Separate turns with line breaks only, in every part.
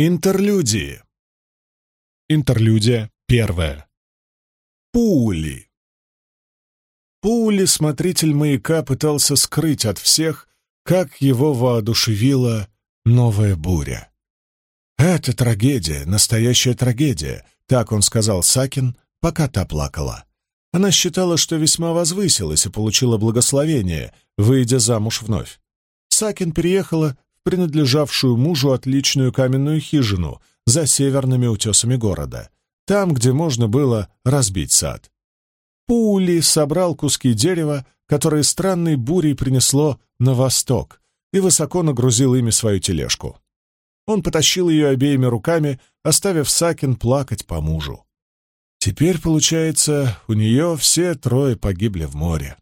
Интерлюдии. Интерлюдия первая. Пули. Пули смотритель маяка пытался скрыть от всех, как его воодушевила новая буря. «Это трагедия, настоящая трагедия», — так он сказал Сакин, пока та плакала. Она считала, что весьма возвысилась и получила благословение, выйдя замуж вновь. Сакин переехала принадлежавшую мужу отличную каменную хижину за северными утесами города, там, где можно было разбить сад. Пули собрал куски дерева, которые странной бурей принесло на восток, и высоко нагрузил ими свою тележку. Он потащил ее обеими руками, оставив Сакин плакать по мужу. Теперь, получается, у нее все трое погибли в море.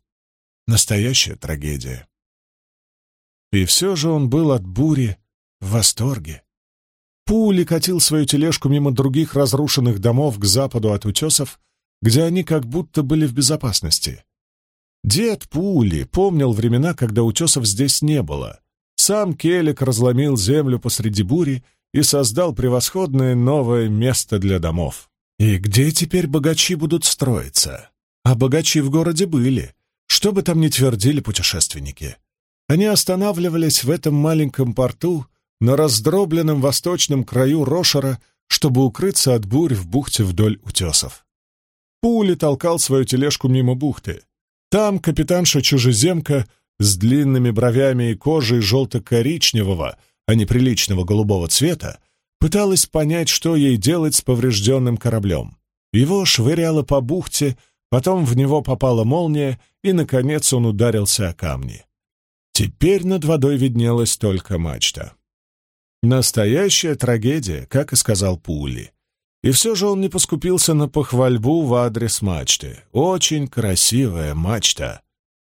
Настоящая трагедия. И все же он был от бури в восторге. Пули катил свою тележку мимо других разрушенных домов к западу от утесов, где они как будто были в безопасности. Дед Пули помнил времена, когда утесов здесь не было. Сам Келик разломил землю посреди бури и создал превосходное новое место для домов. И где теперь богачи будут строиться? А богачи в городе были, что бы там ни твердили путешественники. Они останавливались в этом маленьком порту на раздробленном восточном краю Рошера, чтобы укрыться от бурь в бухте вдоль утесов. Пули толкал свою тележку мимо бухты. Там капитанша-чужеземка с длинными бровями и кожей желто-коричневого, а не приличного голубого цвета, пыталась понять, что ей делать с поврежденным кораблем. Его швыряло по бухте, потом в него попала молния, и, наконец, он ударился о камни. Теперь над водой виднелась только мачта. Настоящая трагедия, как и сказал Пули. И все же он не поскупился на похвальбу в адрес мачты. Очень красивая мачта.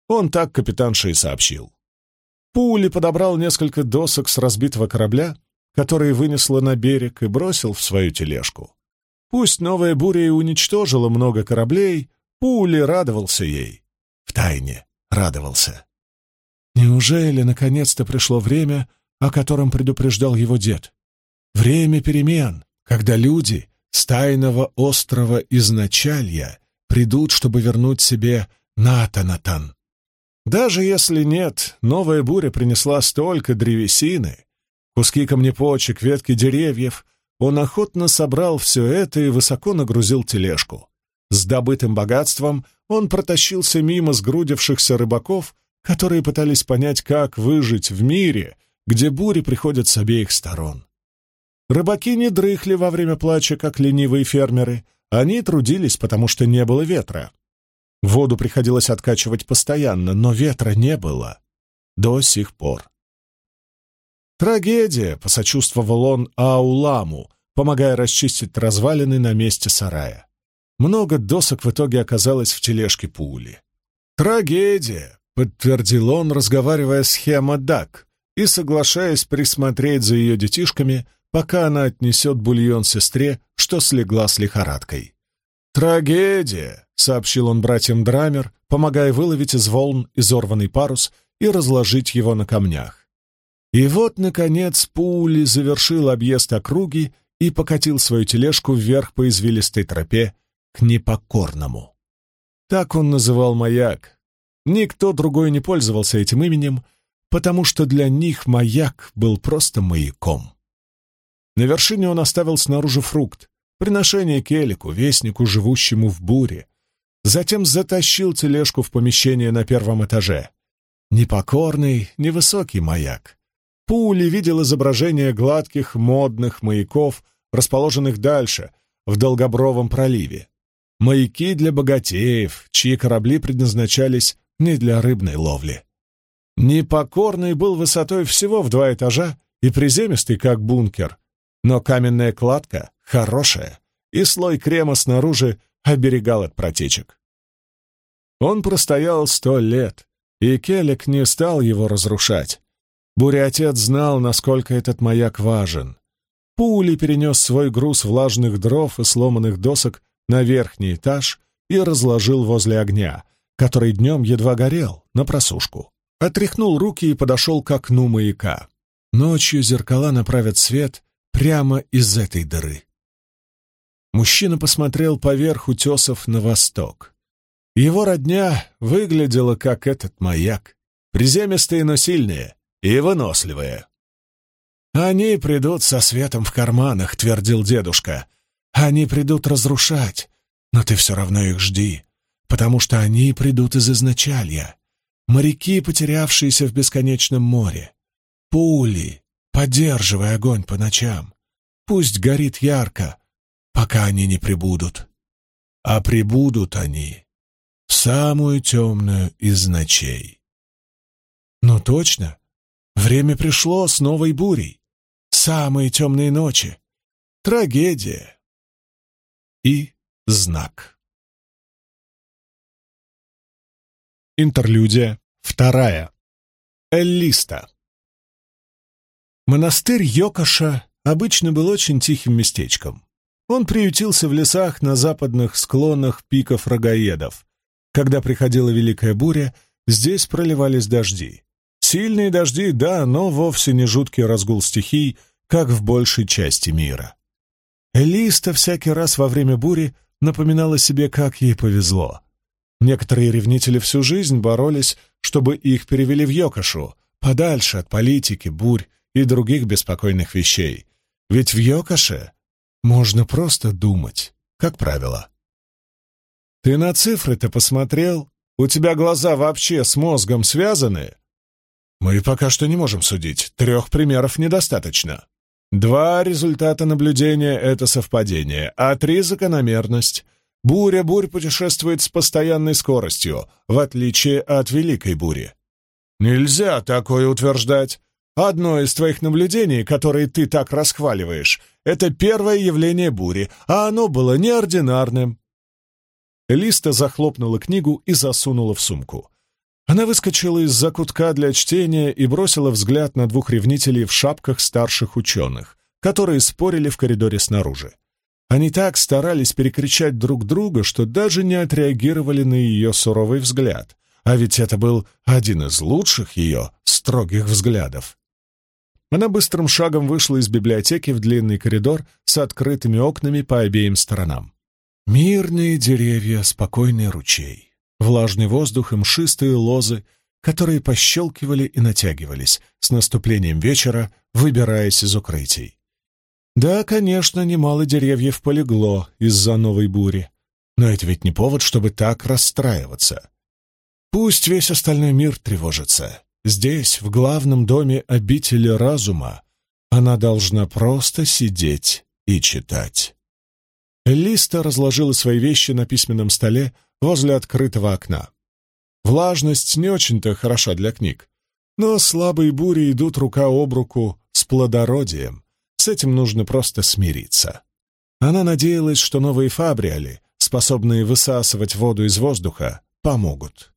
Он так капитанше и сообщил. Пули подобрал несколько досок с разбитого корабля, которые вынесло на берег, и бросил в свою тележку. Пусть новая буря и уничтожила много кораблей, Пули радовался ей. Втайне радовался. Неужели наконец-то пришло время, о котором предупреждал его дед? Время перемен, когда люди с тайного острова изначалья придут, чтобы вернуть себе Натанатан. Даже если нет, новая буря принесла столько древесины, куски камнепочек, ветки деревьев, он охотно собрал все это и высоко нагрузил тележку. С добытым богатством он протащился мимо сгрудившихся рыбаков которые пытались понять, как выжить в мире, где бури приходят с обеих сторон. Рыбаки не дрыхли во время плача, как ленивые фермеры. Они трудились, потому что не было ветра. Воду приходилось откачивать постоянно, но ветра не было. До сих пор. «Трагедия», — посочувствовал он Ауламу, помогая расчистить развалины на месте сарая. Много досок в итоге оказалось в тележке пули. «Трагедия», — подтвердил он, разговаривая с Хема Дак и соглашаясь присмотреть за ее детишками, пока она отнесет бульон сестре, что слегла с лихорадкой. «Трагедия!» — сообщил он братьям Драмер, помогая выловить из волн изорванный парус и разложить его на камнях. И вот, наконец, Пули завершил объезд округи и покатил свою тележку вверх по извилистой тропе к непокорному. Так он называл маяк, Никто другой не пользовался этим именем, потому что для них маяк был просто маяком. На вершине он оставил снаружи фрукт, приношение Келику, вестнику, живущему в буре. Затем затащил тележку в помещение на первом этаже. Непокорный, невысокий маяк. Пули видел изображение гладких, модных маяков, расположенных дальше, в Долгобровом проливе. Маяки для богатеев, чьи корабли предназначались не для рыбной ловли. Непокорный был высотой всего в два этажа и приземистый, как бункер, но каменная кладка хорошая, и слой крема снаружи оберегал от протечек. Он простоял сто лет, и Келек не стал его разрушать. Буря-отец знал, насколько этот маяк важен. Пули перенес свой груз влажных дров и сломанных досок на верхний этаж и разложил возле огня, который днем едва горел, на просушку. Отряхнул руки и подошел к окну маяка. Ночью зеркала направят свет прямо из этой дыры. Мужчина посмотрел поверх утесов на восток. Его родня выглядела как этот маяк, приземистые, но сильные и выносливые. «Они придут со светом в карманах», — твердил дедушка. «Они придут разрушать, но ты все равно их жди, потому что они придут из изначалья. Моряки, потерявшиеся в бесконечном море. Пули, поддерживай огонь по ночам. Пусть горит ярко, пока они не прибудут. А прибудут они в самую темную из ночей». «Ну точно, время пришло с новой бурей самые темные ночи. Трагедия. И знак. Интерлюдия вторая. Эллиста. Монастырь Йокоша обычно был очень тихим местечком. Он приютился в лесах на западных склонах пиков рогаедов. Когда приходила великая буря, здесь проливались дожди. Сильные дожди, да, но вовсе не жуткий разгул стихий — как в большей части мира. Элиста всякий раз во время бури напоминала себе, как ей повезло. Некоторые ревнители всю жизнь боролись, чтобы их перевели в Йокошу, подальше от политики, бурь и других беспокойных вещей. Ведь в Йокоше можно просто думать, как правило. «Ты на цифры-то посмотрел? У тебя глаза вообще с мозгом связаны?» «Мы пока что не можем судить. Трех примеров недостаточно». Два результата наблюдения — это совпадение, а три — закономерность. Буря-бурь путешествует с постоянной скоростью, в отличие от великой бури. Нельзя такое утверждать. Одно из твоих наблюдений, которые ты так расхваливаешь, это первое явление бури, а оно было неординарным. Листа захлопнула книгу и засунула в сумку. Она выскочила из закутка для чтения и бросила взгляд на двух ревнителей в шапках старших ученых, которые спорили в коридоре снаружи. Они так старались перекричать друг друга, что даже не отреагировали на ее суровый взгляд, а ведь это был один из лучших ее строгих взглядов. Она быстрым шагом вышла из библиотеки в длинный коридор с открытыми окнами по обеим сторонам. Мирные деревья, спокойный ручей влажный воздух и мшистые лозы, которые пощелкивали и натягивались с наступлением вечера, выбираясь из укрытий. Да, конечно, немало деревьев полегло из-за новой бури, но это ведь не повод, чтобы так расстраиваться. Пусть весь остальной мир тревожится. Здесь, в главном доме обители разума, она должна просто сидеть и читать. Листа разложила свои вещи на письменном столе, возле открытого окна. Влажность не очень-то хороша для книг, но слабые бури идут рука об руку с плодородием. С этим нужно просто смириться. Она надеялась, что новые фабриали, способные высасывать воду из воздуха, помогут.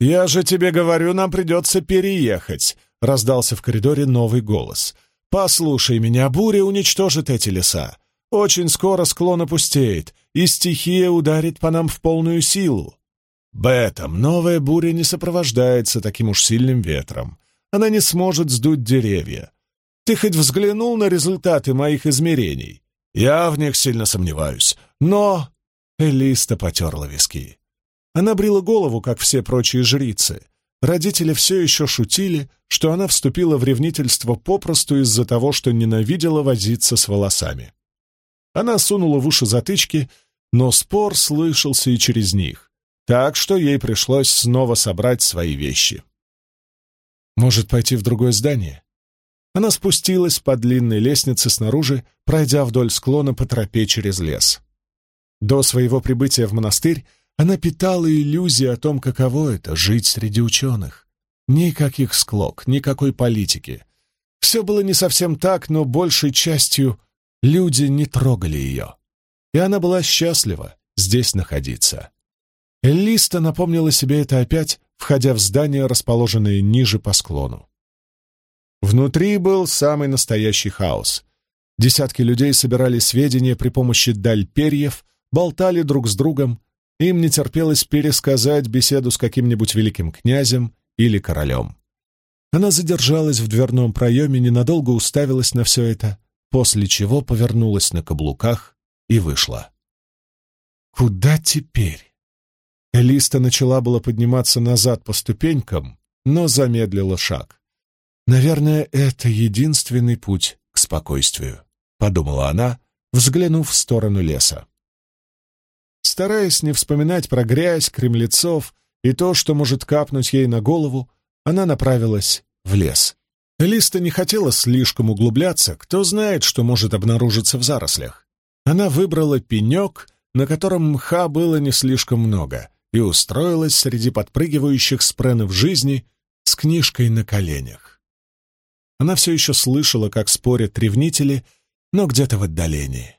«Я же тебе говорю, нам придется переехать», — раздался в коридоре новый голос. «Послушай меня, буря уничтожит эти леса. Очень скоро склон опустеет, и стихия ударит по нам в полную силу. Бэтом новая буря не сопровождается таким уж сильным ветром. Она не сможет сдуть деревья. Ты хоть взглянул на результаты моих измерений? Я в них сильно сомневаюсь. Но...» Элиста потерла виски. Она брила голову, как все прочие жрицы. Родители все еще шутили, что она вступила в ревнительство попросту из-за того, что ненавидела возиться с волосами. Она сунула в уши затычки, но спор слышался и через них, так что ей пришлось снова собрать свои вещи. Может, пойти в другое здание? Она спустилась по длинной лестнице снаружи, пройдя вдоль склона по тропе через лес. До своего прибытия в монастырь она питала иллюзии о том, каково это — жить среди ученых. Никаких склок, никакой политики. Все было не совсем так, но большей частью Люди не трогали ее, и она была счастлива здесь находиться. Эллиста напомнила себе это опять, входя в здание, расположенное ниже по склону. Внутри был самый настоящий хаос. Десятки людей собирали сведения при помощи даль перьев, болтали друг с другом, им не терпелось пересказать беседу с каким-нибудь великим князем или королем. Она задержалась в дверном проеме, ненадолго уставилась на все это, после чего повернулась на каблуках и вышла. Куда теперь? Элиста начала было подниматься назад по ступенькам, но замедлила шаг. «Наверное, это единственный путь к спокойствию», — подумала она, взглянув в сторону леса. Стараясь не вспоминать про грязь, кремлецов и то, что может капнуть ей на голову, она направилась в лес. Элиста не хотела слишком углубляться, кто знает, что может обнаружиться в зарослях. Она выбрала пенек, на котором мха было не слишком много, и устроилась среди подпрыгивающих спренов жизни с книжкой на коленях. Она все еще слышала, как спорят ревнители, но где-то в отдалении.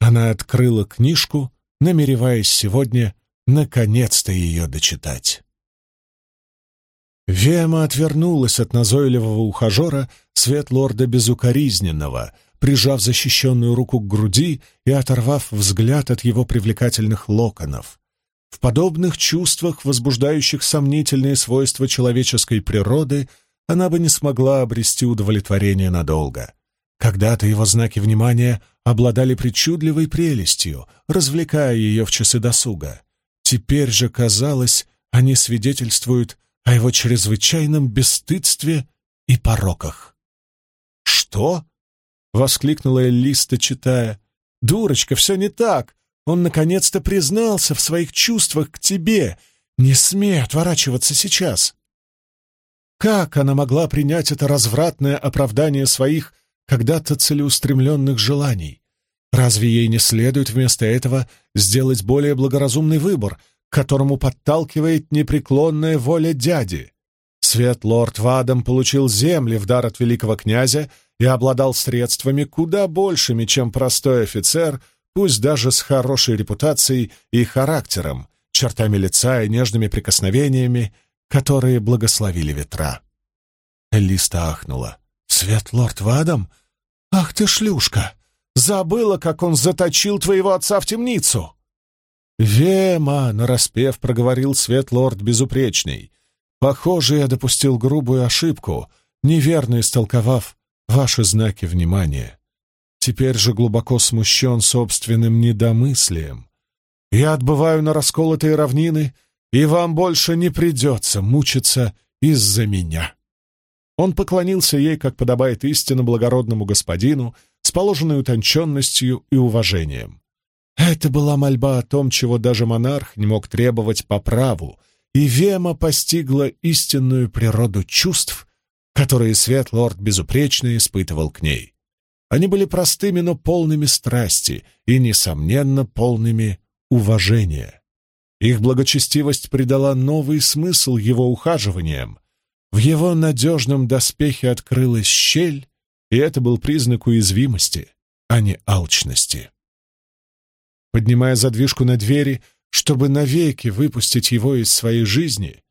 Она открыла книжку, намереваясь сегодня наконец-то ее дочитать. Вема отвернулась от назойливого ухажера светлорда безукоризненного, прижав защищенную руку к груди и оторвав взгляд от его привлекательных локонов. В подобных чувствах, возбуждающих сомнительные свойства человеческой природы, она бы не смогла обрести удовлетворение надолго. Когда-то его знаки внимания обладали причудливой прелестью, развлекая ее в часы досуга. Теперь же, казалось, они свидетельствуют о его чрезвычайном бесстыдстве и пороках. «Что?» — воскликнула Элиста, читая. «Дурочка, все не так. Он наконец-то признался в своих чувствах к тебе. Не смей отворачиваться сейчас». Как она могла принять это развратное оправдание своих когда-то целеустремленных желаний? Разве ей не следует вместо этого сделать более благоразумный выбор — к которому подталкивает непреклонная воля дяди. Свет-лорд Вадам получил земли в дар от великого князя и обладал средствами куда большими, чем простой офицер, пусть даже с хорошей репутацией и характером, чертами лица и нежными прикосновениями, которые благословили ветра. Элиста ахнула. «Свет-лорд Вадам? Ах ты шлюшка! Забыла, как он заточил твоего отца в темницу!» «Вема!» — нараспев проговорил Светлорд Безупречный. «Похоже, я допустил грубую ошибку, неверно истолковав ваши знаки внимания. Теперь же глубоко смущен собственным недомыслием. Я отбываю на расколотые равнины, и вам больше не придется мучиться из-за меня». Он поклонился ей, как подобает истинно благородному господину, с положенной утонченностью и уважением. Это была мольба о том, чего даже монарх не мог требовать по праву, и Вема постигла истинную природу чувств, которые Свет-Лорд безупречно испытывал к ней. Они были простыми, но полными страсти и, несомненно, полными уважения. Их благочестивость придала новый смысл его ухаживаниям. В его надежном доспехе открылась щель, и это был признак уязвимости, а не алчности. Поднимая задвижку на двери, чтобы навеки выпустить его из своей жизни,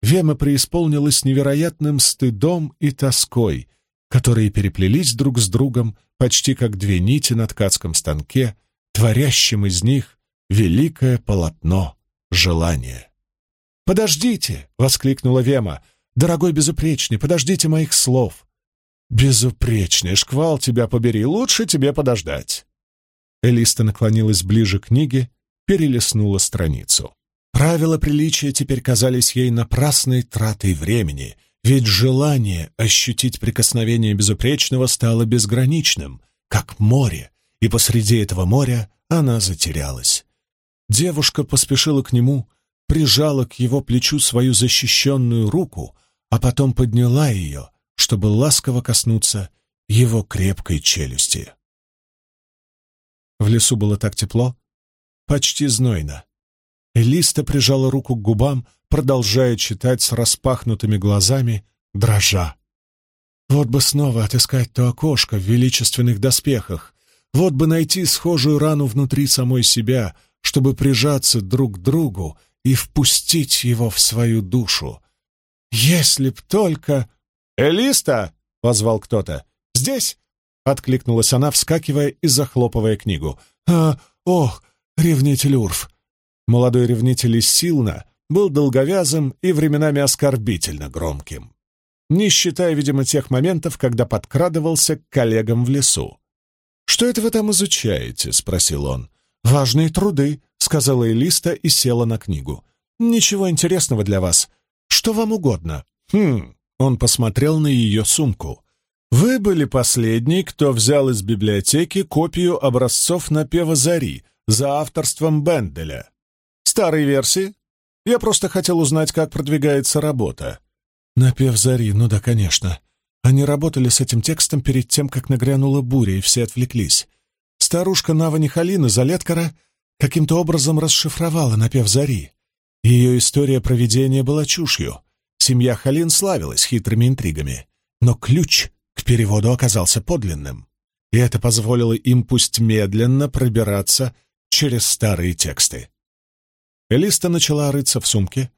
Вема преисполнилась невероятным стыдом и тоской, которые переплелись друг с другом почти как две нити на ткацком станке, творящим из них великое полотно желания. «Подождите!» — воскликнула Вема. «Дорогой безупречный, подождите моих слов!» «Безупречный шквал тебя побери, лучше тебе подождать!» Элиста наклонилась ближе к книге, перелистнула страницу. Правила приличия теперь казались ей напрасной тратой времени, ведь желание ощутить прикосновение безупречного стало безграничным, как море, и посреди этого моря она затерялась. Девушка поспешила к нему, прижала к его плечу свою защищенную руку, а потом подняла ее, чтобы ласково коснуться его крепкой челюсти. В лесу было так тепло, почти знойно. Элиста прижала руку к губам, продолжая читать с распахнутыми глазами, дрожа. Вот бы снова отыскать то окошко в величественных доспехах, вот бы найти схожую рану внутри самой себя, чтобы прижаться друг к другу и впустить его в свою душу. Если б только... «Элиста!» — позвал кто-то. «Здесь!» — откликнулась она, вскакивая и захлопывая книгу. «А, ох, ревнитель Урф!» Молодой ревнитель из был долговязым и временами оскорбительно громким. не считая, видимо, тех моментов, когда подкрадывался к коллегам в лесу. «Что это вы там изучаете?» — спросил он. «Важные труды», — сказала Элиста и села на книгу. «Ничего интересного для вас. Что вам угодно?» «Хм...» — он посмотрел на ее сумку. «Вы были последний, кто взял из библиотеки копию образцов напева «Зари» за авторством Бенделя. Старой версии? Я просто хотел узнать, как продвигается работа». «Напев «Зари», ну да, конечно. Они работали с этим текстом перед тем, как нагрянула буря, и все отвлеклись. Старушка Нава Нихалина Залеткара каким-то образом расшифровала напев «Зари». Ее история проведения была чушью. Семья Халин славилась хитрыми интригами. Но ключ к переводу оказался подлинным. И это позволило им пусть медленно пробираться через старые тексты. Элиста начала рыться в сумке.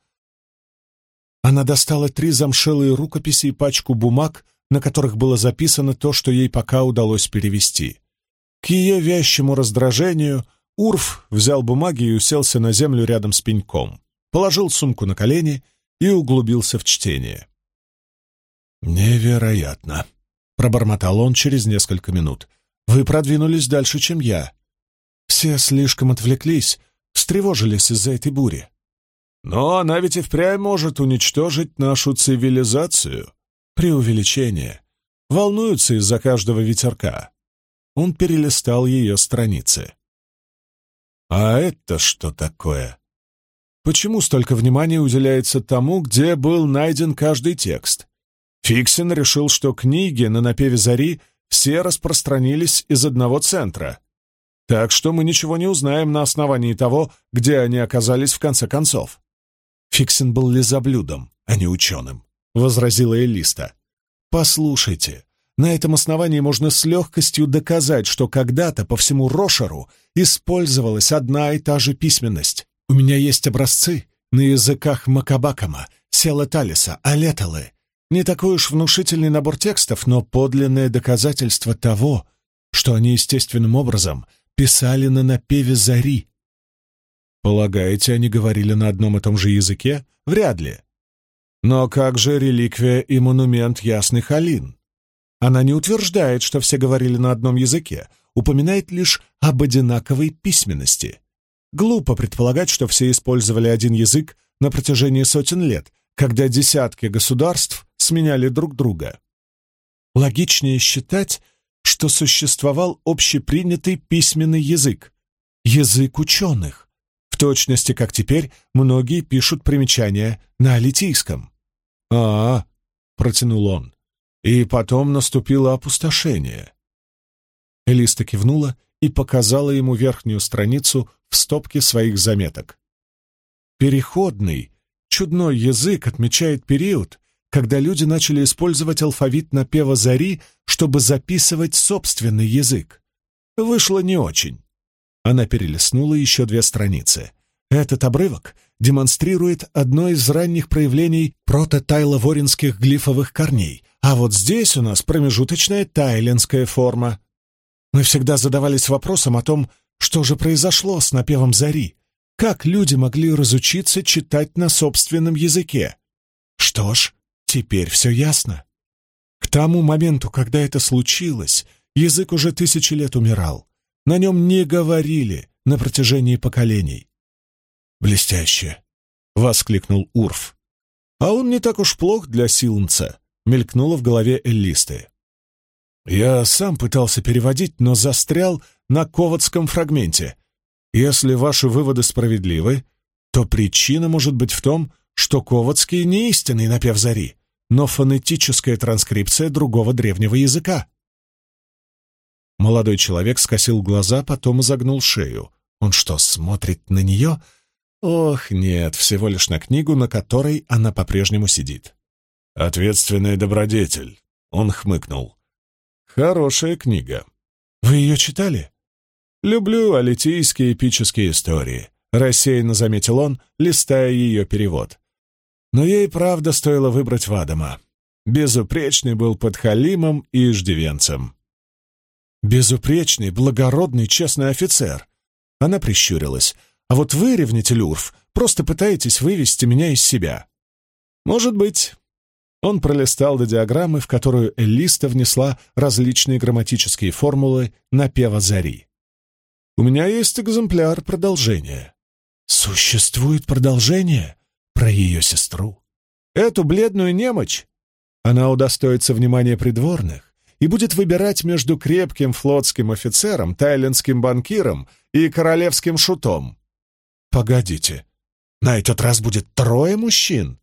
Она достала три замшелые рукописи и пачку бумаг, на которых было записано то, что ей пока удалось перевести. К ее вязчему раздражению Урф взял бумаги и уселся на землю рядом с пеньком, положил сумку на колени и углубился в чтение. «Невероятно!» — пробормотал он через несколько минут. «Вы продвинулись дальше, чем я. Все слишком отвлеклись, встревожились из-за этой бури. Но она ведь и впрямь может уничтожить нашу цивилизацию. Преувеличение. Волнуются из-за каждого ветерка. Он перелистал ее страницы. А это что такое? Почему столько внимания уделяется тому, где был найден каждый текст? Фиксин решил, что книги на напеве зари все распространились из одного центра. Так что мы ничего не узнаем на основании того, где они оказались в конце концов. Фиксин был лизоблюдом, а не ученым, — возразила Элиста. Послушайте, на этом основании можно с легкостью доказать, что когда-то по всему Рошеру использовалась одна и та же письменность. У меня есть образцы на языках Макабакама, Села Талиса, Алеталы. Не такой уж внушительный набор текстов, но подлинное доказательство того, что они естественным образом писали на напеве зари. Полагаете, они говорили на одном и том же языке? Вряд ли. Но как же реликвия и монумент ясных Алин? Она не утверждает, что все говорили на одном языке, упоминает лишь об одинаковой письменности. Глупо предполагать, что все использовали один язык на протяжении сотен лет, когда десятки государств сменяли друг друга. Логичнее считать, что существовал общепринятый письменный язык, язык ученых, в точности, как теперь многие пишут примечания на алитийском. «А, -а — протянул он, — и потом наступило опустошение». Элиста кивнула и показала ему верхнюю страницу в стопке своих заметок. Переходный, чудной язык отмечает период, когда люди начали использовать алфавит напева зари, чтобы записывать собственный язык. Вышло не очень. Она перелистнула еще две страницы. Этот обрывок демонстрирует одно из ранних проявлений прототайловоринских глифовых корней, а вот здесь у нас промежуточная тайленская форма. Мы всегда задавались вопросом о том, что же произошло с напевом зари, как люди могли разучиться читать на собственном языке. Что ж, теперь все ясно. К тому моменту, когда это случилось, язык уже тысячи лет умирал. На нем не говорили на протяжении поколений. «Блестяще!» — воскликнул Урф. «А он не так уж плох для Силнца», — мелькнуло в голове Эллисты. «Я сам пытался переводить, но застрял на ководском фрагменте. Если ваши выводы справедливы, то причина может быть в том, что ководский не истинный напев зари, но фонетическая транскрипция другого древнего языка». Молодой человек скосил глаза, потом изогнул шею. Он что, смотрит на нее? Ох, нет, всего лишь на книгу, на которой она по-прежнему сидит. «Ответственный добродетель», — он хмыкнул. «Хорошая книга. Вы ее читали?» «Люблю алитийские эпические истории», — рассеянно заметил он, листая ее перевод. Но ей, правда, стоило выбрать Вадама. Безупречный был подхалимом и иждивенцем. «Безупречный, благородный, честный офицер!» Она прищурилась. А вот вы, ревнитель Урф, просто пытаетесь вывести меня из себя. Может быть. Он пролистал до диаграммы, в которую Элиста внесла различные грамматические формулы напева зари. «У меня есть экземпляр продолжения». «Существует продолжение?» «Про ее сестру». «Эту бледную немочь?» Она удостоится внимания придворных и будет выбирать между крепким флотским офицером, тайлендским банкиром и королевским шутом. Погодите, на этот раз будет трое мужчин?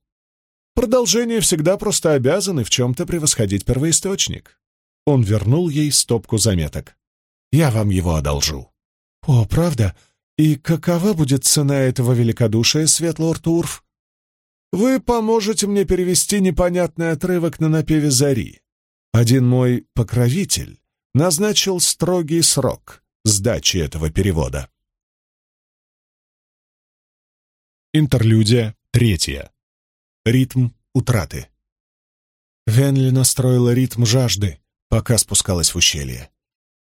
Продолжение всегда просто обязаны в чем-то превосходить первоисточник. Он вернул ей стопку заметок. «Я вам его одолжу». «О, правда? И какова будет цена этого великодушия, Светлорд Урф?» «Вы поможете мне перевести непонятный отрывок на напеве зари. Один мой покровитель назначил строгий срок сдачи этого перевода». Интерлюдия третья. Ритм утраты. Венли настроила ритм жажды, пока спускалась в ущелье.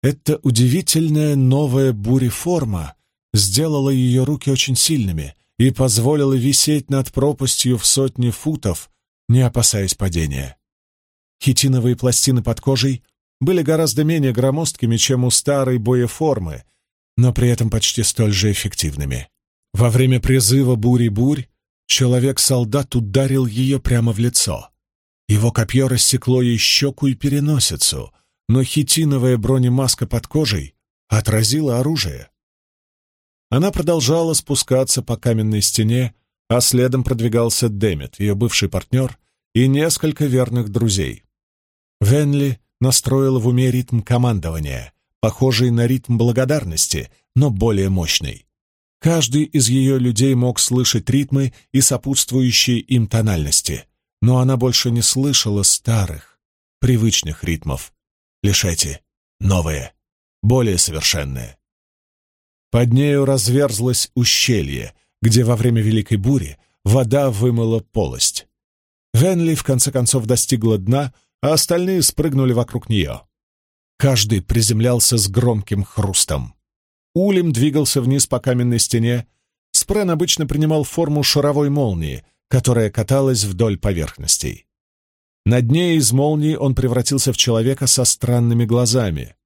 Эта удивительная новая буреформа сделала ее руки очень сильными и позволила висеть над пропастью в сотни футов, не опасаясь падения. Хитиновые пластины под кожей были гораздо менее громоздкими, чем у старой боеформы, но при этом почти столь же эффективными. Во время призыва бури-бурь Человек-солдат ударил ее прямо в лицо. Его копье рассекло ей щеку и переносицу, но хитиновая бронемаска под кожей отразила оружие. Она продолжала спускаться по каменной стене, а следом продвигался Демет, ее бывший партнер, и несколько верных друзей. Венли настроила в уме ритм командования, похожий на ритм благодарности, но более мощный. Каждый из ее людей мог слышать ритмы и сопутствующие им тональности, но она больше не слышала старых, привычных ритмов. Лишь эти, новые, более совершенные. Под нею разверзлось ущелье, где во время Великой бури вода вымыла полость. Венли в конце концов достигла дна, а остальные спрыгнули вокруг нее. Каждый приземлялся с громким хрустом. Улем двигался вниз по каменной стене. Спрен обычно принимал форму шаровой молнии, которая каталась вдоль поверхностей. На дне из молнии он превратился в человека со странными глазами.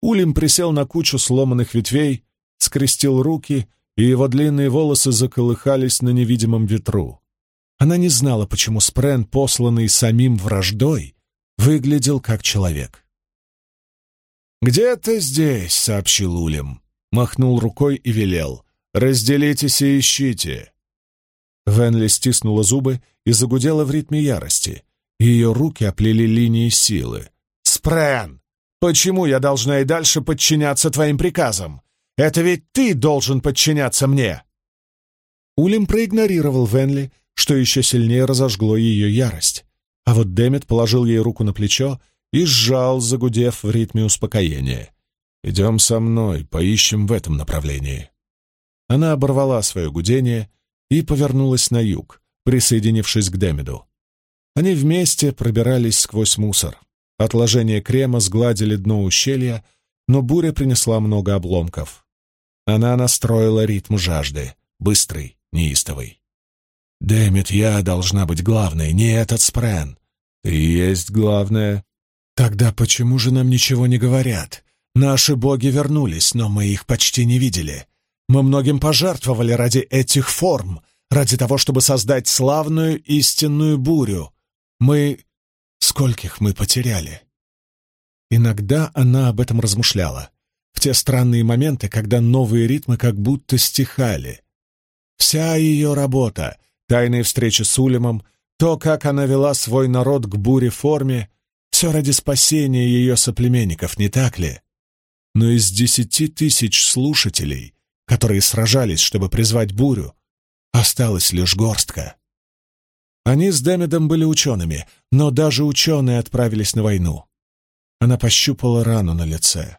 Улим присел на кучу сломанных ветвей, скрестил руки, и его длинные волосы заколыхались на невидимом ветру. Она не знала, почему Спрен, посланный самим враждой, выглядел как человек. «Где-то здесь», — сообщил Улим махнул рукой и велел. «Разделитесь и ищите!» Венли стиснула зубы и загудела в ритме ярости. Ее руки оплели линии силы. «Спрэн! Почему я должна и дальше подчиняться твоим приказам? Это ведь ты должен подчиняться мне!» Улим проигнорировал Венли, что еще сильнее разожгло ее ярость. А вот Демет положил ей руку на плечо и сжал, загудев в ритме успокоения. «Идем со мной, поищем в этом направлении». Она оборвала свое гудение и повернулась на юг, присоединившись к Демиду. Они вместе пробирались сквозь мусор. Отложения крема сгладили дно ущелья, но буря принесла много обломков. Она настроила ритм жажды, быстрый, неистовый. «Дэмит, я должна быть главной, не этот спрен. Ты есть главная. Тогда почему же нам ничего не говорят? Наши боги вернулись, но мы их почти не видели. Мы многим пожертвовали ради этих форм, ради того, чтобы создать славную истинную бурю. Мы... Скольких мы потеряли? Иногда она об этом размышляла. В те странные моменты, когда новые ритмы как будто стихали. Вся ее работа, тайные встречи с Улемом, то, как она вела свой народ к буре-форме, все ради спасения ее соплеменников, не так ли? Но из десяти тысяч слушателей, которые сражались, чтобы призвать бурю, осталась лишь горстка. Они с Демидом были учеными, но даже ученые отправились на войну. Она пощупала рану на лице.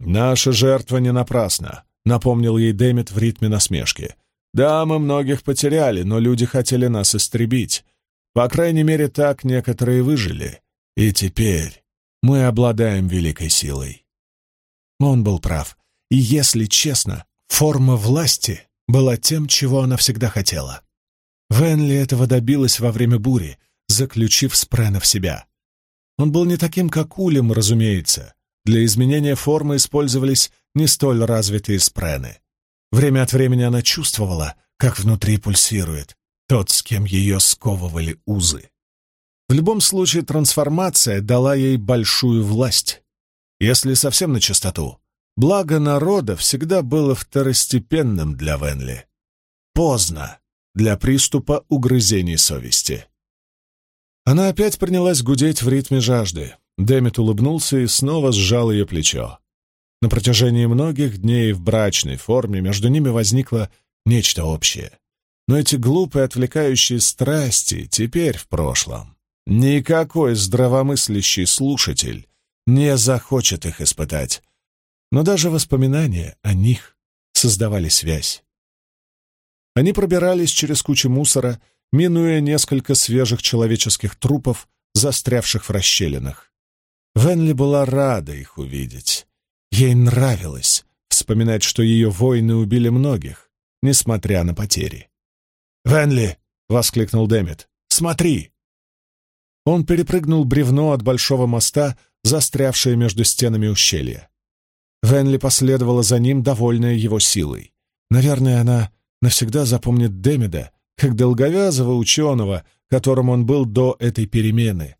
«Наша жертва не напрасна», — напомнил ей Демид в ритме насмешки. «Да, мы многих потеряли, но люди хотели нас истребить. По крайней мере, так некоторые выжили. И теперь мы обладаем великой силой». Он был прав. И, если честно, форма власти была тем, чего она всегда хотела. Венли этого добилась во время бури, заключив Спрена в себя. Он был не таким, как Улем, разумеется. Для изменения формы использовались не столь развитые спрены. Время от времени она чувствовала, как внутри пульсирует тот, с кем ее сковывали узы. В любом случае трансформация дала ей большую власть. Если совсем на чистоту, благо народа всегда было второстепенным для Венли. Поздно для приступа угрызений совести. Она опять принялась гудеть в ритме жажды. Демит улыбнулся и снова сжал ее плечо. На протяжении многих дней в брачной форме между ними возникло нечто общее. Но эти глупые отвлекающие страсти теперь в прошлом. Никакой здравомыслящий слушатель не захочет их испытать. Но даже воспоминания о них создавали связь. Они пробирались через кучу мусора, минуя несколько свежих человеческих трупов, застрявших в расщелинах. Венли была рада их увидеть. Ей нравилось вспоминать, что ее воины убили многих, несмотря на потери. «Венли!» — воскликнул Дэмит. «Смотри!» Он перепрыгнул бревно от большого моста, застрявшее между стенами ущелья. Венли последовала за ним, довольная его силой. Наверное, она навсегда запомнит Демида как долговязого ученого, которым он был до этой перемены,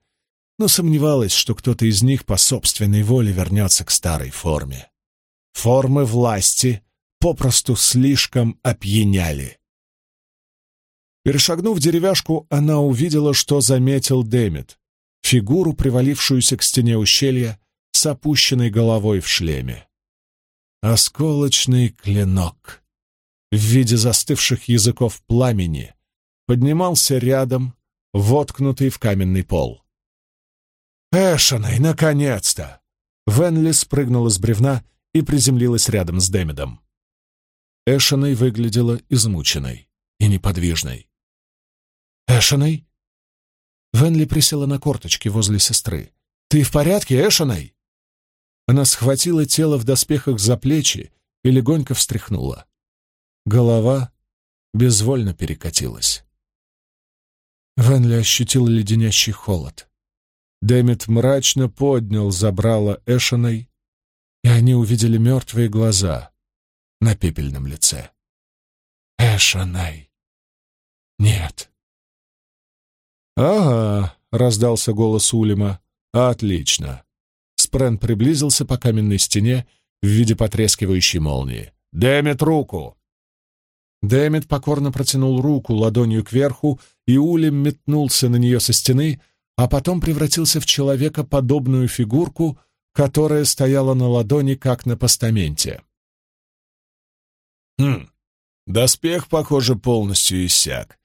но сомневалась, что кто-то из них по собственной воле вернется к старой форме. Формы власти попросту слишком опьяняли. Перешагнув деревяшку, она увидела, что заметил Демид, фигуру, привалившуюся к стене ущелья, с опущенной головой в шлеме. Осколочный клинок в виде застывших языков пламени поднимался рядом, воткнутый в каменный пол. «Эшеной, наконец-то!» Венли спрыгнула с бревна и приземлилась рядом с Демидом. Эшеной выглядела измученной и неподвижной. «Эшеной?» Венли присела на корточки возле сестры. «Ты в порядке, Эшеной?» Она схватила тело в доспехах за плечи и легонько встряхнула. Голова безвольно перекатилась. Венли ощутил леденящий холод. Дэмит мрачно поднял забрало Эшеной, и они увидели мертвые глаза на пепельном лице. Эшеной! Нет. «Ага», — раздался голос Улима. «Отлично». Спрен приблизился по каменной стене в виде потрескивающей молнии. «Дэмит руку!» Дэмит покорно протянул руку ладонью кверху, и Улим метнулся на нее со стены, а потом превратился в человека подобную фигурку, которая стояла на ладони, как на постаменте. «Хм, доспех, похоже, полностью иссяк.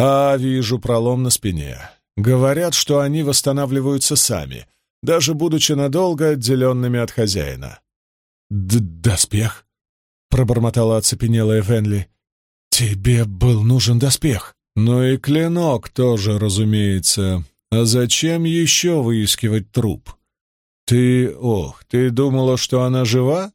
А, вижу пролом на спине. Говорят, что они восстанавливаются сами, даже будучи надолго отделенными от хозяина. Д «Доспех?» — пробормотала оцепенелая Венли. «Тебе был нужен доспех. Ну и клинок тоже, разумеется. А зачем еще выискивать труп? Ты... Ох, ты думала, что она жива?»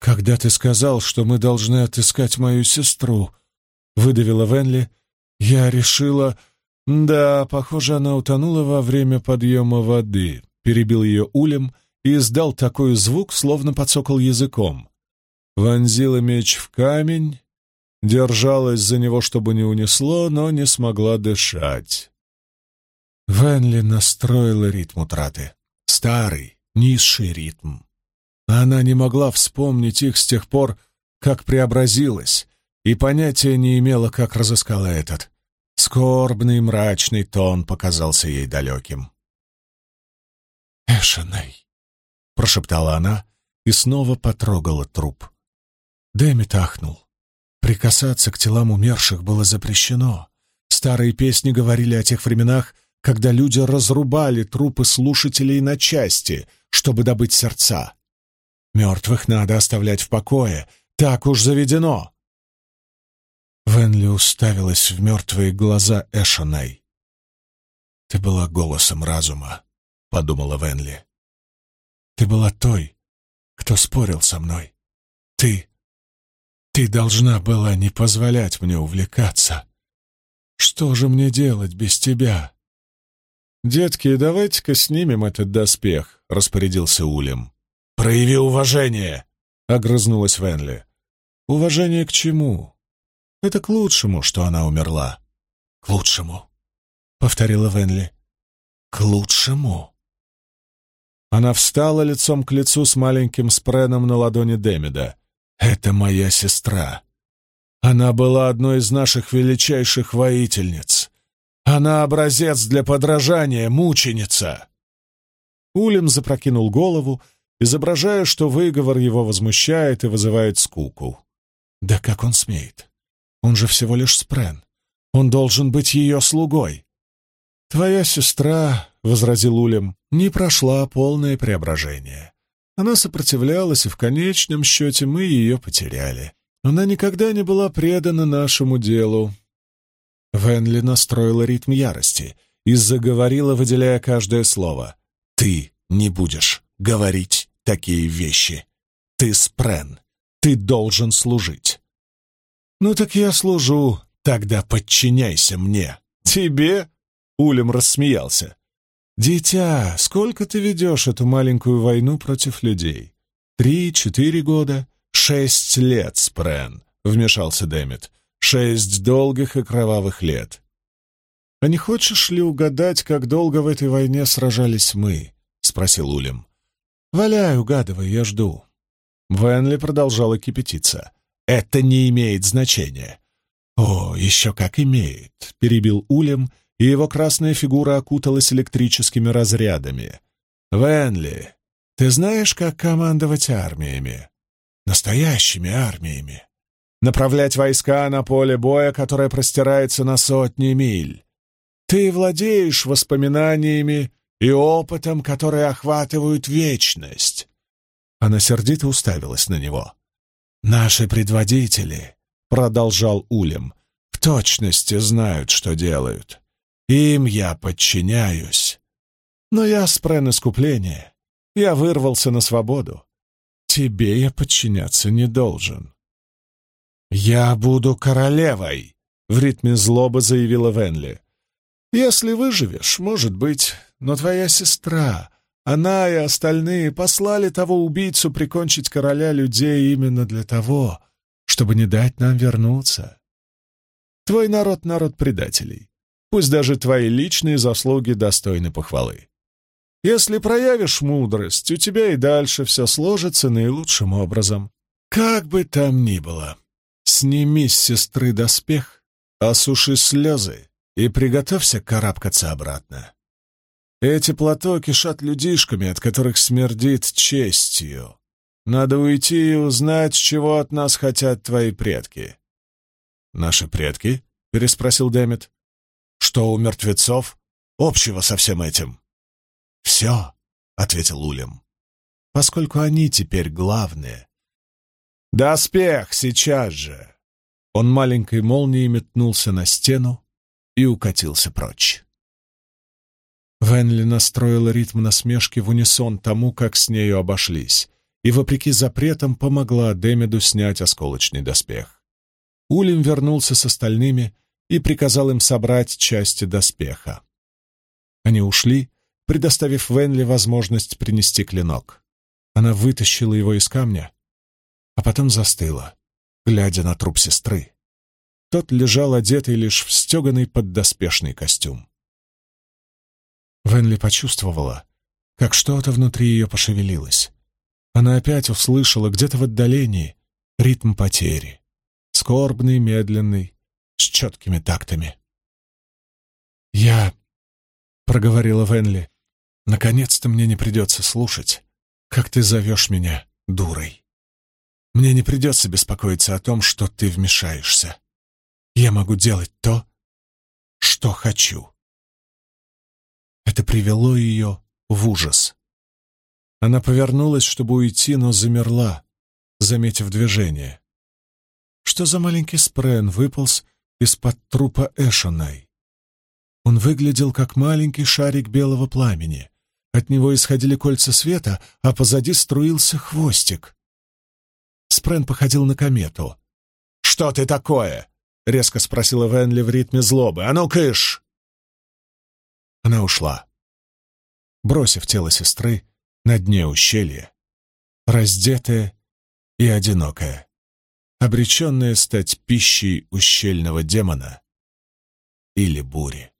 «Когда ты сказал, что мы должны отыскать мою сестру», — выдавила Венли, — я решила... Да, похоже, она утонула во время подъема воды. Перебил ее улем и издал такой звук, словно подсокал языком. Вонзила меч в камень, держалась за него, чтобы не унесло, но не смогла дышать. Венли настроила ритм утраты. Старый, низший ритм. Она не могла вспомнить их с тех пор, как преобразилась, и понятия не имела, как разыскала этот. Скорбный мрачный тон показался ей далеким. «Эшеней!» — прошептала она и снова потрогала труп. Дэми тахнул. Прикасаться к телам умерших было запрещено. Старые песни говорили о тех временах, когда люди разрубали трупы слушателей на части, чтобы добыть сердца. Мертвых надо оставлять в покое, так уж заведено. Венли уставилась в мертвые глаза Эшонай. «Ты была голосом разума», — подумала Венли. «Ты была той, кто спорил со мной. Ты... Ты должна была не позволять мне увлекаться. Что же мне делать без тебя?» «Детки, давайте-ка снимем этот доспех», — распорядился Улем. «Прояви уважение!» — огрызнулась Венли. «Уважение к чему? Это к лучшему, что она умерла». «К лучшему», — повторила Венли. «К лучшему». Она встала лицом к лицу с маленьким спреном на ладони Демида. «Это моя сестра. Она была одной из наших величайших воительниц. Она образец для подражания, мученица!» Улем запрокинул голову, изображая, что выговор его возмущает и вызывает скуку. «Да как он смеет? Он же всего лишь спрен. Он должен быть ее слугой». «Твоя сестра», — возразил Улем, — «не прошла полное преображение. Она сопротивлялась, и в конечном счете мы ее потеряли. Она никогда не была предана нашему делу. Венли настроила ритм ярости и заговорила, выделяя каждое слово. «Ты не будешь говорить такие вещи. Ты спрен. Ты должен служить». «Ну так я служу. Тогда подчиняйся мне». «Тебе?» — Улем рассмеялся. «Дитя, сколько ты ведешь эту маленькую войну против людей? Три-четыре года? «Шесть лет, Спрен», — вмешался Дэмит. «Шесть долгих и кровавых лет». «А не хочешь ли угадать, как долго в этой войне сражались мы?» — спросил Улем. «Валяй, угадывай, я жду». Венли продолжала кипятиться. «Это не имеет значения». «О, еще как имеет», — перебил Улем, и его красная фигура окуталась электрическими разрядами. «Венли, ты знаешь, как командовать армиями?» настоящими армиями, направлять войска на поле боя, которое простирается на сотни миль. Ты владеешь воспоминаниями и опытом, которые охватывают вечность. Она сердито уставилась на него. «Наши предводители», — продолжал Улем, — «в точности знают, что делают. Им я подчиняюсь. Но я спрен искупления. Я вырвался на свободу. Тебе я подчиняться не должен. «Я буду королевой!» — в ритме злобы заявила Венли. «Если выживешь, может быть, но твоя сестра, она и остальные послали того убийцу прикончить короля людей именно для того, чтобы не дать нам вернуться. Твой народ — народ предателей. Пусть даже твои личные заслуги достойны похвалы. Если проявишь мудрость, у тебя и дальше все сложится наилучшим образом. Как бы там ни было, сними с сестры доспех, осуши слезы и приготовься карабкаться обратно. Эти плато кишат людишками, от которых смердит честью. Надо уйти и узнать, чего от нас хотят твои предки. «Наши предки?» — переспросил Демет. «Что у мертвецов общего со всем этим?» «Все», — ответил Улем, — «поскольку они теперь главные». «Доспех сейчас же!» Он маленькой молнией метнулся на стену и укатился прочь. Венли настроила ритм насмешки в унисон тому, как с нею обошлись, и, вопреки запретам, помогла Демиду снять осколочный доспех. Улем вернулся с остальными и приказал им собрать части доспеха. Они ушли, предоставив Венли возможность принести клинок. Она вытащила его из камня, а потом застыла, глядя на труп сестры. Тот лежал одетый лишь в стеганый поддоспешный костюм. Венли почувствовала, как что-то внутри ее пошевелилось. Она опять услышала где-то в отдалении ритм потери, скорбный, медленный, с четкими тактами. «Я...» — проговорила Венли. Наконец-то мне не придется слушать, как ты зовешь меня дурой. Мне не придется беспокоиться о том, что ты вмешаешься. Я могу делать то, что хочу. Это привело ее в ужас. Она повернулась, чтобы уйти, но замерла, заметив движение. Что за маленький спрен выполз из-под трупа Эшонай? Он выглядел как маленький шарик белого пламени. От него исходили кольца света, а позади струился хвостик. Спрен походил на комету. «Что ты такое?» — резко спросила Венли в ритме злобы. «А ну, кыш!» Она ушла. бросив тело сестры на дне ущелья, раздетая и одинокая, обреченная стать пищей ущельного демона или бури.